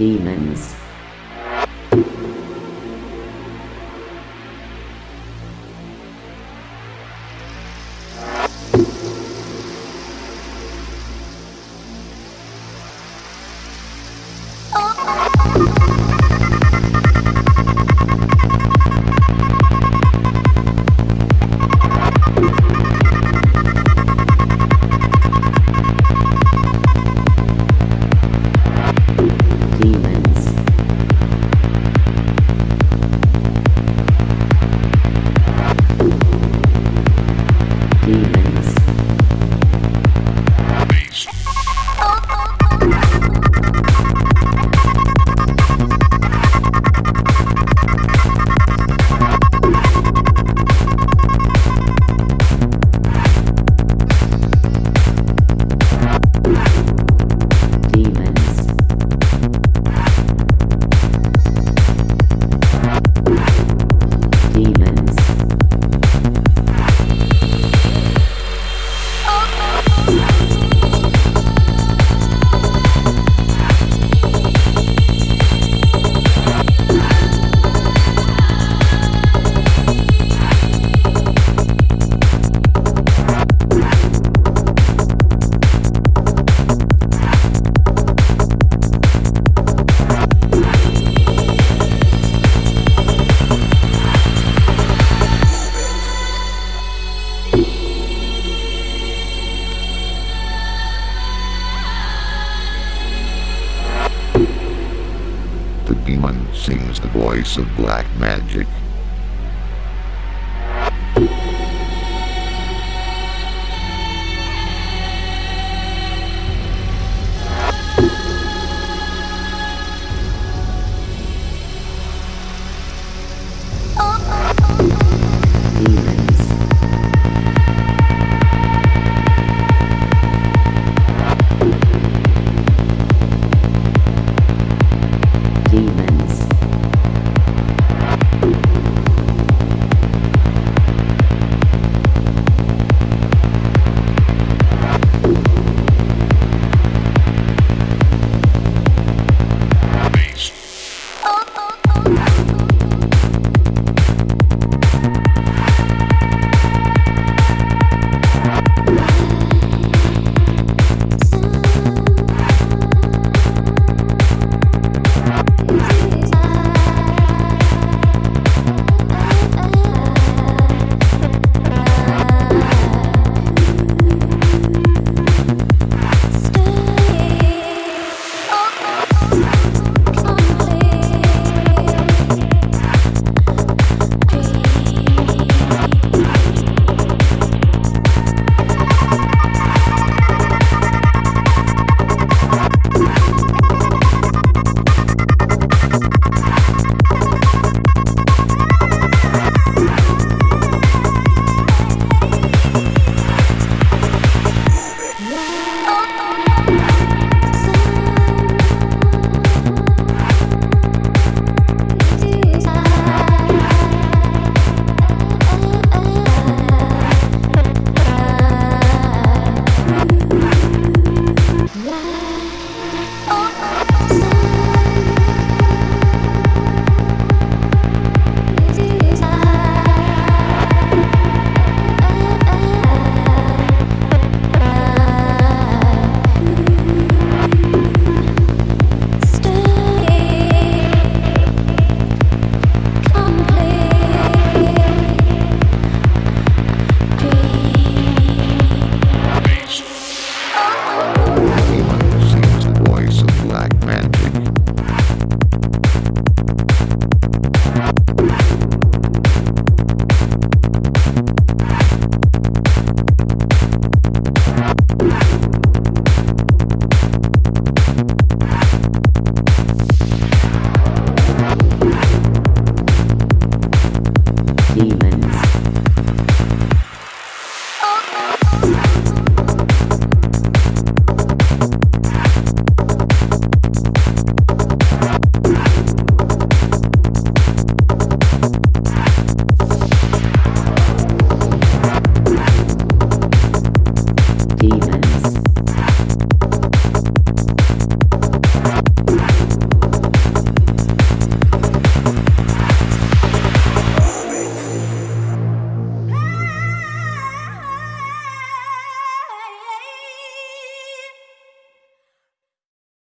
Demons. Sings the voice of black magic.